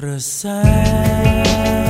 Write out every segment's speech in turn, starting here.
Receio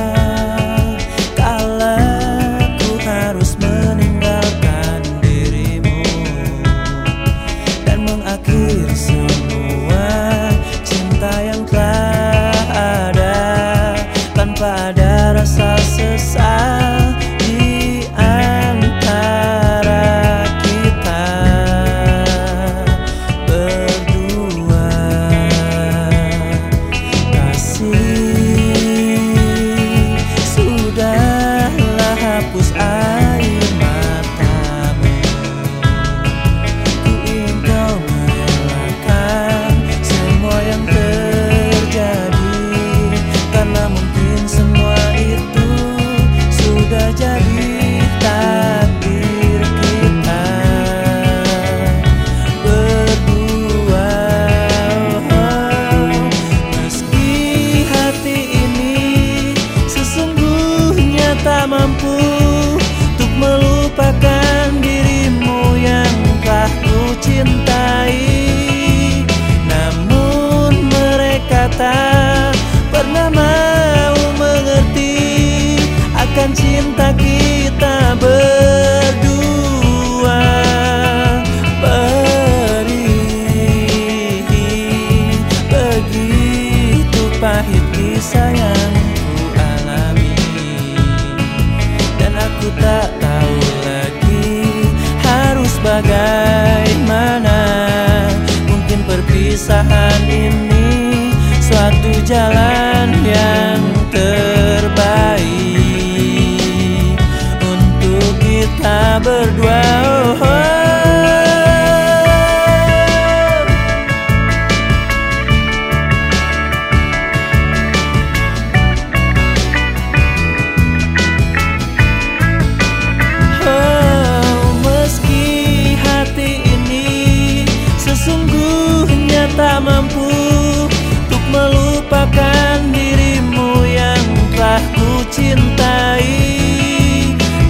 Resah mampu tak tahu lagi harus bagaimana. Mungkin perpisahan ini suatu jalan yang mampu Untuk melupakan dirimu yang telah ku cintai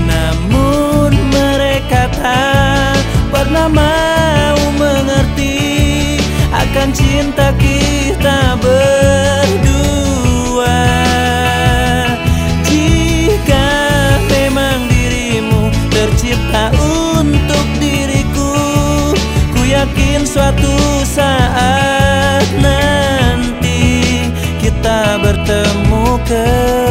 Namun mereka tak pernah mau mengerti Akan cinta kita together.